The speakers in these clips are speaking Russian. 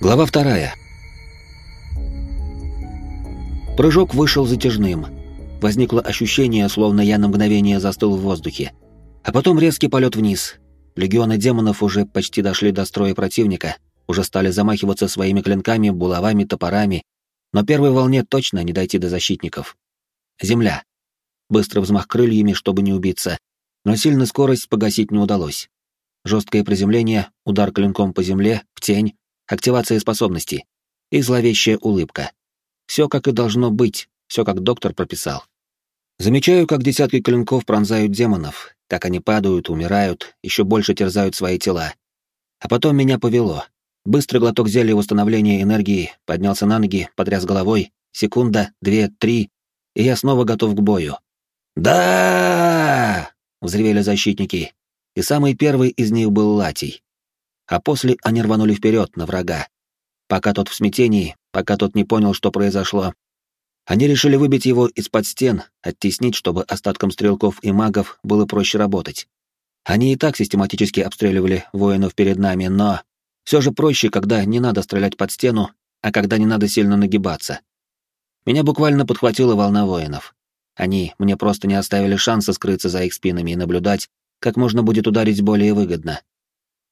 Глава вторая. Прыжок вышел затяжным. Возникло ощущение, словно я на мгновение застыл в воздухе. А потом резкий полет вниз. Легионы демонов уже почти дошли до строя противника, уже стали замахиваться своими клинками, булавами, топорами, но первой волне точно не дойти до защитников. Земля. Быстрый взмах крыльями, чтобы не убиться, но сильную скорость погасить не удалось. Жесткое приземление, удар клинком по земле, в тень, активация способностей и зловещая улыбка. Все как и должно быть, все как доктор прописал. Замечаю, как десятки клинков пронзают демонов, как они падают, умирают, еще больше терзают свои тела. А потом меня повело. Быстрый глоток зелья восстановления энергии, поднялся на ноги, потряс головой, секунда, две, три, и я снова готов к бою. «Да!» — взревели защитники, и самый первый из них был Латий а после они рванули вперед на врага. Пока тот в смятении, пока тот не понял, что произошло, они решили выбить его из-под стен, оттеснить, чтобы остаткам стрелков и магов было проще работать. Они и так систематически обстреливали воинов перед нами, но все же проще, когда не надо стрелять под стену, а когда не надо сильно нагибаться. Меня буквально подхватила волна воинов. Они мне просто не оставили шанса скрыться за их спинами и наблюдать, как можно будет ударить более выгодно.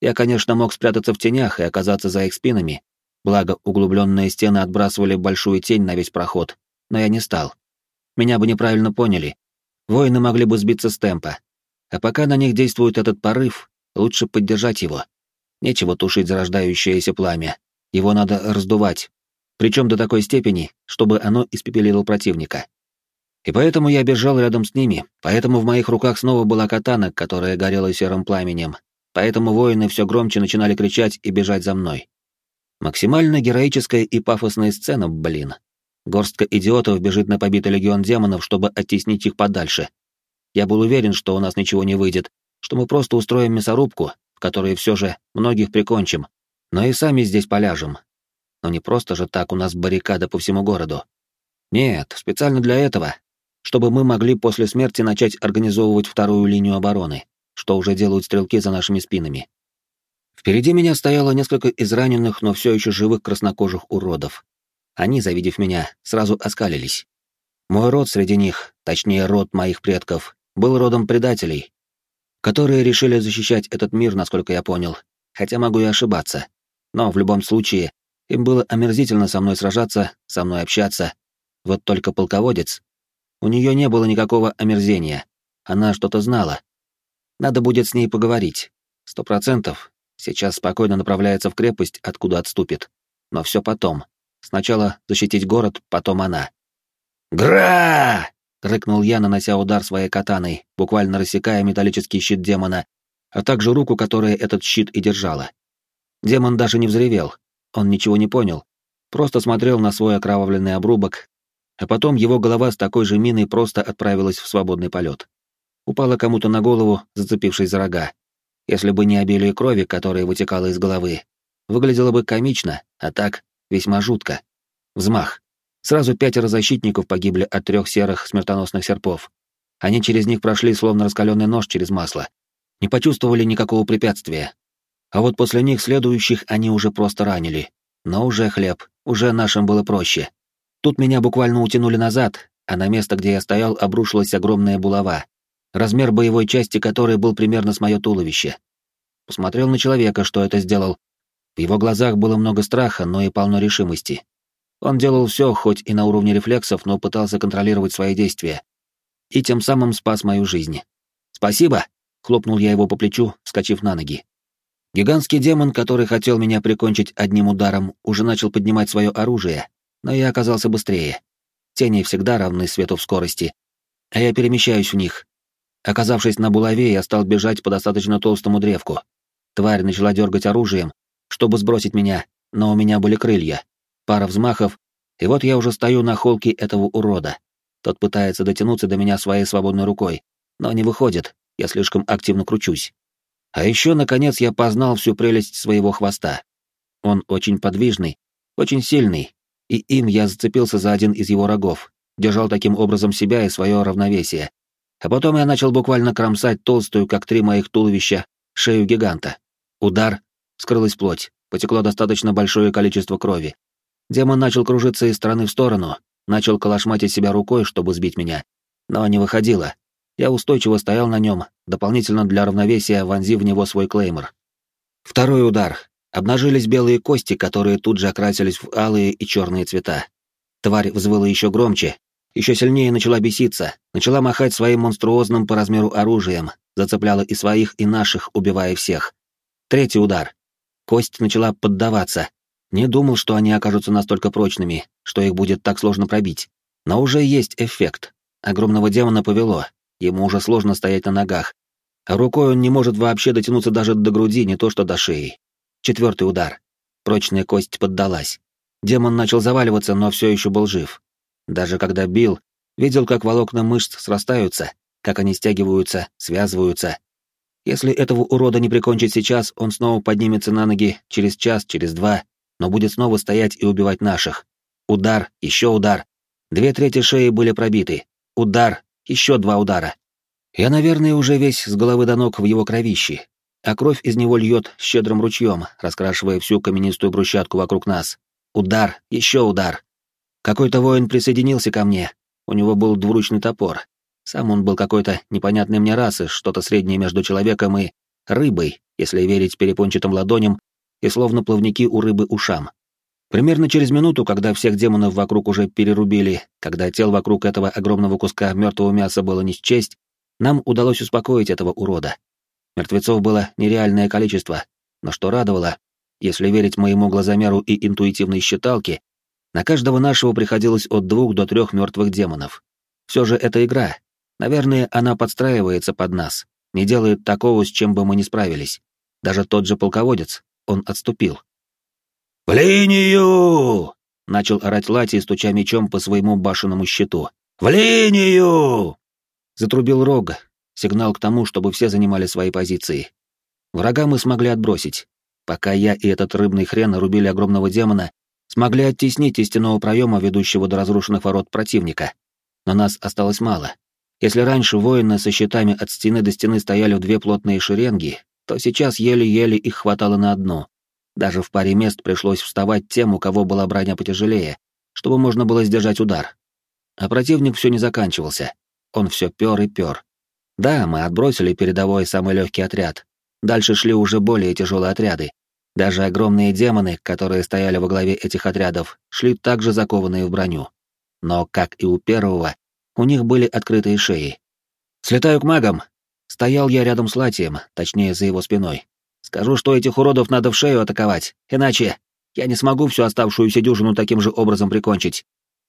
Я, конечно, мог спрятаться в тенях и оказаться за их спинами, благо углубленные стены отбрасывали большую тень на весь проход, но я не стал. Меня бы неправильно поняли. Воины могли бы сбиться с темпа. А пока на них действует этот порыв, лучше поддержать его. Нечего тушить зарождающееся пламя. Его надо раздувать. Причем до такой степени, чтобы оно испепелило противника. И поэтому я бежал рядом с ними, поэтому в моих руках снова была катана, которая горела серым пламенем, поэтому воины все громче начинали кричать и бежать за мной. Максимально героическая и пафосная сцена, блин. Горстка идиотов бежит на побитый легион демонов, чтобы оттеснить их подальше. Я был уверен, что у нас ничего не выйдет, что мы просто устроим мясорубку, в которой все же многих прикончим, но и сами здесь поляжем. Но не просто же так у нас баррикада по всему городу. Нет, специально для этого, чтобы мы могли после смерти начать организовывать вторую линию обороны что уже делают стрелки за нашими спинами. Впереди меня стояло несколько израненных, но все еще живых краснокожих уродов. Они, завидев меня, сразу оскалились. Мой род среди них, точнее род моих предков, был родом предателей, которые решили защищать этот мир, насколько я понял, хотя могу и ошибаться. Но в любом случае, им было омерзительно со мной сражаться, со мной общаться. Вот только полководец. У нее не было никакого омерзения. Она что-то знала, надо будет с ней поговорить. Сто процентов. Сейчас спокойно направляется в крепость, откуда отступит. Но все потом. Сначала защитить город, потом она. «Гра!» — рыкнул я, нанося удар своей катаной, буквально рассекая металлический щит демона, а также руку, которая этот щит и держала. Демон даже не взревел, он ничего не понял, просто смотрел на свой окровавленный обрубок, а потом его голова с такой же миной просто отправилась в свободный полет упала кому-то на голову, зацепившись за рога. Если бы не обилие крови, которая вытекала из головы, выглядело бы комично, а так весьма жутко. Взмах. Сразу пятеро защитников погибли от трех серых смертоносных серпов. Они через них прошли, словно раскаленный нож через масло. Не почувствовали никакого препятствия. А вот после них следующих они уже просто ранили. Но уже хлеб, уже нашим было проще. Тут меня буквально утянули назад, а на место, где я стоял, обрушилась огромная булава, размер боевой части которой был примерно с мое туловище. Посмотрел на человека, что это сделал. В его глазах было много страха, но и полно решимости. Он делал все, хоть и на уровне рефлексов, но пытался контролировать свои действия. И тем самым спас мою жизнь. «Спасибо!» — хлопнул я его по плечу, вскочив на ноги. Гигантский демон, который хотел меня прикончить одним ударом, уже начал поднимать свое оружие, но я оказался быстрее. Тени всегда равны свету в скорости, а я перемещаюсь в них, Оказавшись на булаве, я стал бежать по достаточно толстому древку. Тварь начала дергать оружием, чтобы сбросить меня, но у меня были крылья. Пара взмахов, и вот я уже стою на холке этого урода. Тот пытается дотянуться до меня своей свободной рукой, но не выходит, я слишком активно кручусь. А еще, наконец, я познал всю прелесть своего хвоста. Он очень подвижный, очень сильный, и им я зацепился за один из его рогов, держал таким образом себя и свое равновесие, а потом я начал буквально кромсать толстую, как три моих туловища, шею гиганта. Удар, скрылась плоть. потекло достаточно большое количество крови. Демон начал кружиться из стороны в сторону, начал колошматить себя рукой, чтобы сбить меня. Но не выходило. Я устойчиво стоял на нем, дополнительно для равновесия вонзив в него свой клеймор. Второй удар. Обнажились белые кости, которые тут же окрасились в алые и черные цвета. Тварь взвыла еще громче, еще сильнее начала беситься, начала махать своим монструозным по размеру оружием, зацепляла и своих, и наших, убивая всех. Третий удар. Кость начала поддаваться. Не думал, что они окажутся настолько прочными, что их будет так сложно пробить. Но уже есть эффект. Огромного демона повело, ему уже сложно стоять на ногах. Рукой он не может вообще дотянуться даже до груди, не то что до шеи. Четвертый удар. Прочная кость поддалась. Демон начал заваливаться, но все еще был жив. Даже когда бил, видел, как волокна мышц срастаются, как они стягиваются, связываются. Если этого урода не прикончить сейчас, он снова поднимется на ноги через час, через два, но будет снова стоять и убивать наших. Удар, еще удар. Две трети шеи были пробиты. Удар, еще два удара. Я, наверное, уже весь с головы до ног в его кровище, а кровь из него льет щедрым ручьем, раскрашивая всю каменистую брусчатку вокруг нас. Удар, еще удар. Какой-то воин присоединился ко мне. У него был двуручный топор. Сам он был какой-то непонятной мне расы, что-то среднее между человеком и рыбой, если верить перепончатым ладоням и словно плавники у рыбы ушам. Примерно через минуту, когда всех демонов вокруг уже перерубили, когда тел вокруг этого огромного куска мертвого мяса было не счесть, нам удалось успокоить этого урода. Мертвецов было нереальное количество, но что радовало, если верить моему глазомеру и интуитивной считалке, на каждого нашего приходилось от двух до трех мертвых демонов. Все же это игра. Наверное, она подстраивается под нас, не делает такого, с чем бы мы не справились. Даже тот же полководец, он отступил. «В линию!» — начал орать Лати, стуча мечом по своему башенному щиту. «В линию!» Затрубил рог, сигнал к тому, чтобы все занимали свои позиции. Врага мы смогли отбросить. Пока я и этот рыбный хрен рубили огромного демона, смогли оттеснить из стенного проема, ведущего до разрушенных ворот противника. Но нас осталось мало. Если раньше воины со щитами от стены до стены стояли в две плотные шеренги, то сейчас еле-еле их хватало на одну. Даже в паре мест пришлось вставать тем, у кого была броня потяжелее, чтобы можно было сдержать удар. А противник все не заканчивался. Он все пер и пер. Да, мы отбросили передовой самый легкий отряд, Дальше шли уже более тяжелые отряды. Даже огромные демоны, которые стояли во главе этих отрядов, шли также закованные в броню. Но, как и у первого, у них были открытые шеи. «Слетаю к магам!» Стоял я рядом с Латием, точнее, за его спиной. «Скажу, что этих уродов надо в шею атаковать, иначе я не смогу всю оставшуюся дюжину таким же образом прикончить».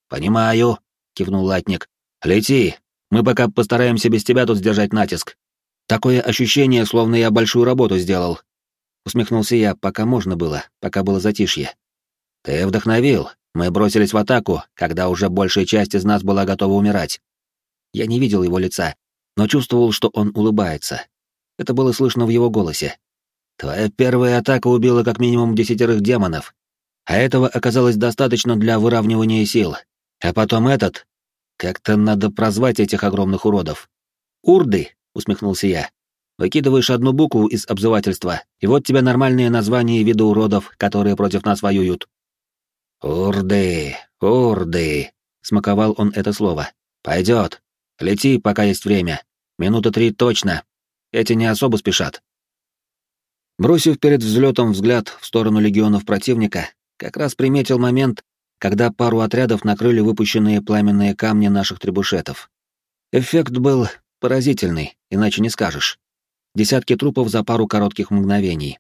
«Понимаю», — кивнул Латник. «Лети, мы пока постараемся без тебя тут сдержать натиск. Такое ощущение, словно я большую работу сделал. Усмехнулся я, пока можно было, пока было затишье. Ты вдохновил. Мы бросились в атаку, когда уже большая часть из нас была готова умирать. Я не видел его лица, но чувствовал, что он улыбается. Это было слышно в его голосе. Твоя первая атака убила как минимум десятерых демонов, а этого оказалось достаточно для выравнивания сил. А потом этот... Как-то надо прозвать этих огромных уродов. Урды, усмехнулся я. Выкидываешь одну букву из обзывательства, и вот тебе нормальные названия вида уродов, которые против нас воюют. Урды, урды, смаковал он это слово. Пойдет. Лети, пока есть время. Минуты три точно. Эти не особо спешат. Бросив перед взлетом взгляд в сторону легионов противника, как раз приметил момент, когда пару отрядов накрыли выпущенные пламенные камни наших требушетов. Эффект был Поразительный, иначе не скажешь. Десятки трупов за пару коротких мгновений.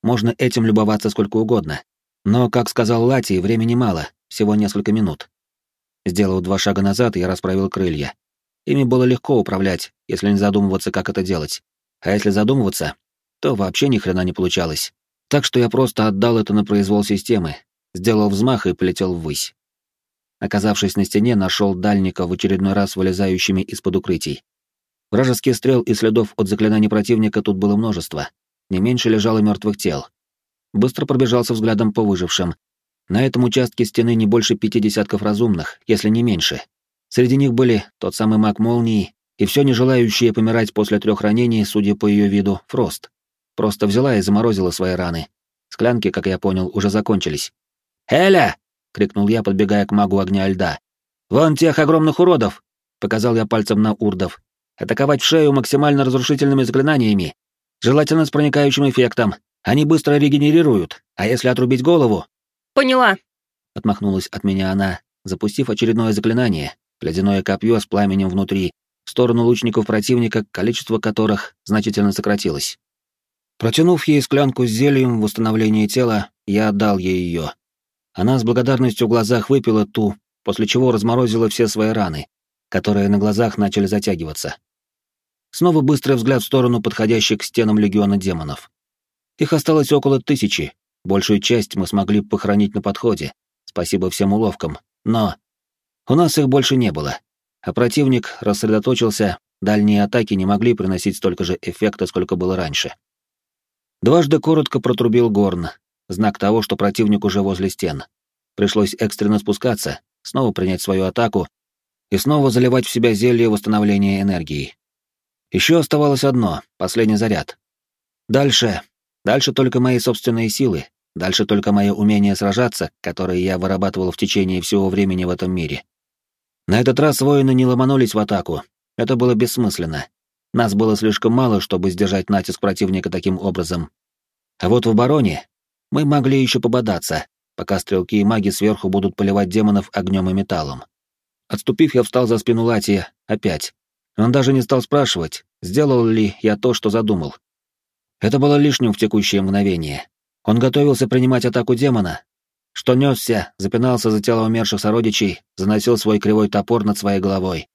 Можно этим любоваться сколько угодно. Но, как сказал Лати, времени мало, всего несколько минут. Сделав два шага назад, я расправил крылья. Ими было легко управлять, если не задумываться, как это делать. А если задумываться, то вообще ни хрена не получалось. Так что я просто отдал это на произвол системы, сделал взмах и полетел ввысь. Оказавшись на стене, нашел дальника в очередной раз вылезающими из-под укрытий. Вражеских стрел и следов от заклинаний противника тут было множество. Не меньше лежало мертвых тел. Быстро пробежался взглядом по выжившим. На этом участке стены не больше пяти десятков разумных, если не меньше. Среди них были тот самый маг молнии и все не желающие помирать после трех ранений, судя по ее виду, Фрост. Просто взяла и заморозила свои раны. Склянки, как я понял, уже закончились. «Эля!» — крикнул я, подбегая к магу огня льда. «Вон тех огромных уродов!» — показал я пальцем на урдов. «Атаковать в шею максимально разрушительными заклинаниями, желательно с проникающим эффектом. Они быстро регенерируют, а если отрубить голову...» «Поняла!» — отмахнулась от меня она, запустив очередное заклинание, ледяное копье с пламенем внутри, в сторону лучников противника, количество которых значительно сократилось. Протянув ей склянку с зельем восстановления тела, я отдал ей ее. Она с благодарностью в глазах выпила ту, после чего разморозила все свои раны, которые на глазах начали затягиваться. Снова быстрый взгляд в сторону подходящих к стенам легиона демонов. Их осталось около тысячи, большую часть мы смогли похоронить на подходе, спасибо всем уловкам, но... У нас их больше не было, а противник рассредоточился, дальние атаки не могли приносить столько же эффекта, сколько было раньше. Дважды коротко протрубил горн, знак того, что противник уже возле стен. Пришлось экстренно спускаться, снова принять свою атаку и снова заливать в себя зелье восстановления энергии. Еще оставалось одно, последний заряд. Дальше, дальше только мои собственные силы, дальше только мое умение сражаться, которое я вырабатывал в течение всего времени в этом мире. На этот раз воины не ломанулись в атаку, это было бессмысленно. Нас было слишком мало, чтобы сдержать натиск противника таким образом. А вот в обороне мы могли еще пободаться, пока стрелки и маги сверху будут поливать демонов огнем и металлом. Отступив, я встал за спину Латия, опять. Он даже не стал спрашивать, сделал ли я то, что задумал. Это было лишним в текущее мгновение. Он готовился принимать атаку демона, что несся, запинался за тело умерших сородичей, заносил свой кривой топор над своей головой.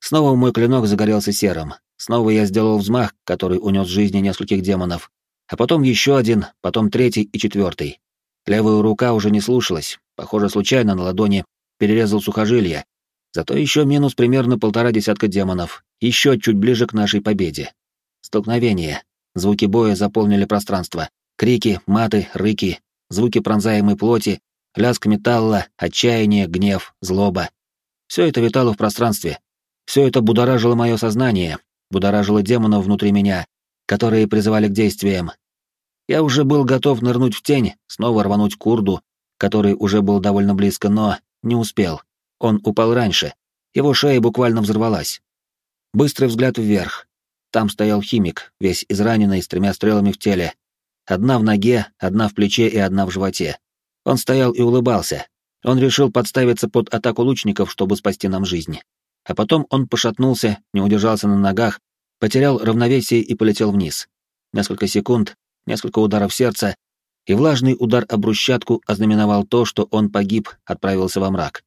Снова мой клинок загорелся серым. Снова я сделал взмах, который унес жизни нескольких демонов. А потом еще один, потом третий и четвертый. Левая рука уже не слушалась, похоже, случайно на ладони перерезал сухожилие. Зато еще минус примерно полтора десятка демонов, еще чуть ближе к нашей победе. Столкновение. Звуки боя заполнили пространство. Крики, маты, рыки, звуки пронзаемой плоти, лязг металла, отчаяние, гнев, злоба. Все это витало в пространстве. Все это будоражило мое сознание, будоражило демонов внутри меня, которые призывали к действиям, я уже был готов нырнуть в тень, снова рвануть курду, который уже был довольно близко, но не успел. Он упал раньше. Его шея буквально взорвалась. Быстрый взгляд вверх. Там стоял химик, весь израненный, с тремя стрелами в теле. Одна в ноге, одна в плече и одна в животе. Он стоял и улыбался. Он решил подставиться под атаку лучников, чтобы спасти нам жизнь. А потом он пошатнулся, не удержался на ногах, потерял равновесие и полетел вниз. Несколько секунд, несколько ударов сердца, и влажный удар об брусчатку ознаменовал то, что он погиб, отправился во мрак.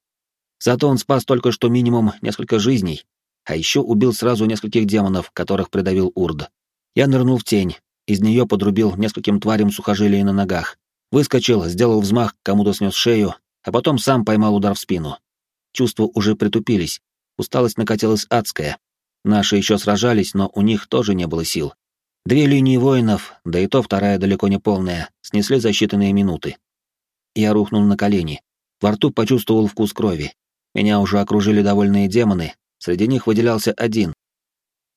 Зато он спас только что минимум несколько жизней, а еще убил сразу нескольких демонов, которых придавил Урд. Я нырнул в тень, из нее подрубил нескольким тварям сухожилия на ногах, выскочил, сделал взмах, кому-то снес шею, а потом сам поймал удар в спину. Чувства уже притупились, усталость накатилась адская. Наши еще сражались, но у них тоже не было сил. Две линии воинов, да и то вторая далеко не полная, снесли за считанные минуты. Я рухнул на колени. Во рту почувствовал вкус крови. Меня уже окружили довольные демоны, среди них выделялся один.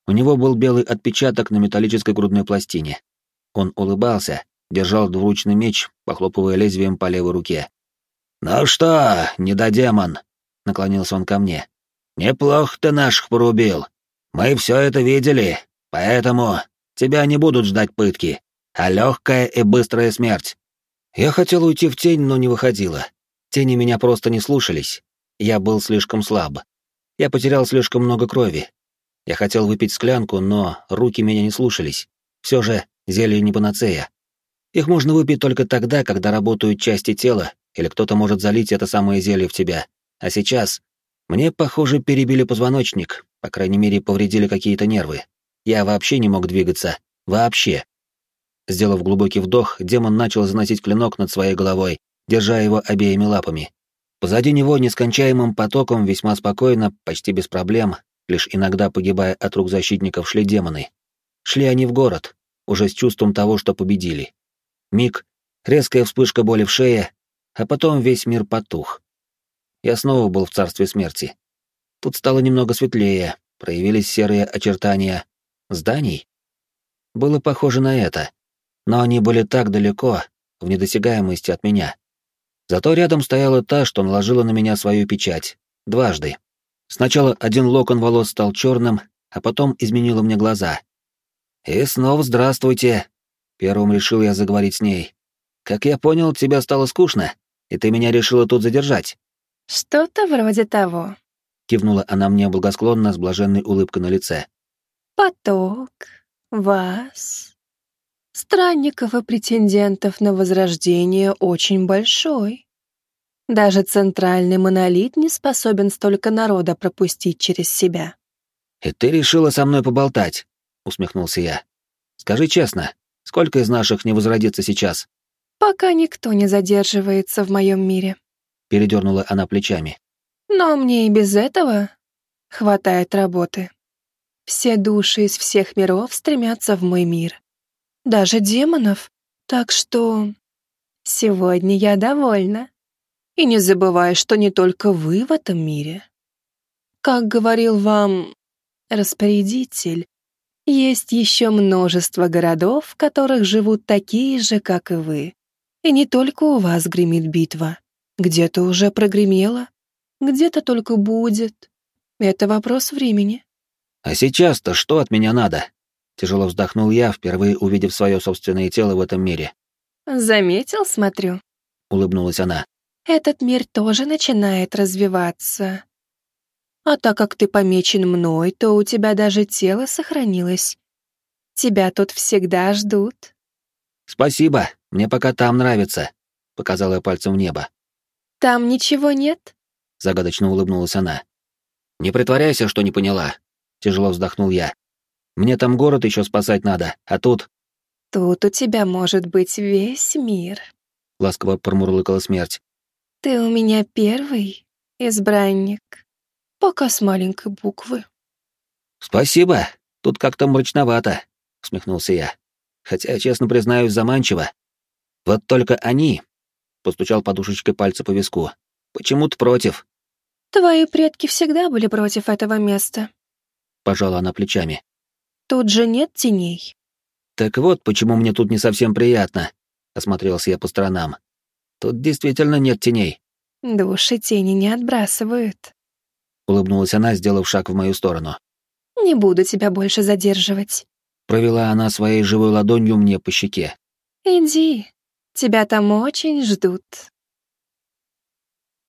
У него был белый отпечаток на металлической грудной пластине. Он улыбался, держал двуручный меч, похлопывая лезвием по левой руке. «Ну что, недодемон?» — наклонился он ко мне. «Неплохо ты наших порубил. Мы все это видели, поэтому Тебя не будут ждать пытки, а легкая и быстрая смерть. Я хотел уйти в тень, но не выходила. Тени меня просто не слушались. Я был слишком слаб. Я потерял слишком много крови. Я хотел выпить склянку, но руки меня не слушались. Все же зелье не панацея. Их можно выпить только тогда, когда работают части тела, или кто-то может залить это самое зелье в тебя. А сейчас мне, похоже, перебили позвоночник, по крайней мере, повредили какие-то нервы. Я вообще не мог двигаться. Вообще. Сделав глубокий вдох, демон начал заносить клинок над своей головой, держа его обеими лапами. Позади него нескончаемым потоком весьма спокойно, почти без проблем, лишь иногда погибая от рук защитников, шли демоны. Шли они в город, уже с чувством того, что победили. Миг, резкая вспышка боли в шее, а потом весь мир потух. Я снова был в царстве смерти. Тут стало немного светлее, проявились серые очертания, Зданий? Было похоже на это. Но они были так далеко, в недосягаемости от меня. Зато рядом стояла та, что наложила на меня свою печать. Дважды. Сначала один локон волос стал черным, а потом изменила мне глаза. «И снова здравствуйте!» Первым решил я заговорить с ней. «Как я понял, тебе стало скучно, и ты меня решила тут задержать». «Что-то вроде того», — кивнула она мне благосклонно с блаженной улыбкой на лице. «Поток, вас, странников и претендентов на возрождение очень большой. Даже центральный монолит не способен столько народа пропустить через себя. «И ты решила со мной поболтать?» — усмехнулся я. «Скажи честно, сколько из наших не возродится сейчас?» «Пока никто не задерживается в моем мире», — передернула она плечами. «Но мне и без этого хватает работы. Все души из всех миров стремятся в мой мир. Даже демонов. Так что... Сегодня я довольна. И не забывай, что не только вы в этом мире. Как говорил вам распорядитель, есть еще множество городов, в которых живут такие же, как и вы. И не только у вас гремит битва. Где-то уже прогремело, где-то только будет. Это вопрос времени. А сейчас-то что от меня надо? Тяжело вздохнул я, впервые увидев свое собственное тело в этом мире. Заметил, смотрю. Улыбнулась она. Этот мир тоже начинает развиваться. А так как ты помечен мной, то у тебя даже тело сохранилось. Тебя тут всегда ждут. Спасибо, мне пока там нравится, показала я пальцем в небо. Там ничего нет? Загадочно улыбнулась она. Не притворяйся, что не поняла. Тяжело вздохнул я. Мне там город еще спасать надо, а тут... Тут у тебя может быть весь мир. Ласково промурлыкала смерть. Ты у меня первый избранник. Пока с маленькой буквы. Спасибо. Тут как-то мрачновато, усмехнулся я. Хотя, честно признаюсь, заманчиво. Вот только они, постучал подушечкой пальца по виску, почему-то против. Твои предки всегда были против этого места. Пожала она плечами. Тут же нет теней. Так вот, почему мне тут не совсем приятно, осмотрелся я по сторонам. Тут действительно нет теней. Души тени не отбрасывают улыбнулась она, сделав шаг в мою сторону. Не буду тебя больше задерживать. Провела она своей живой ладонью мне по щеке. Иди, тебя там очень ждут.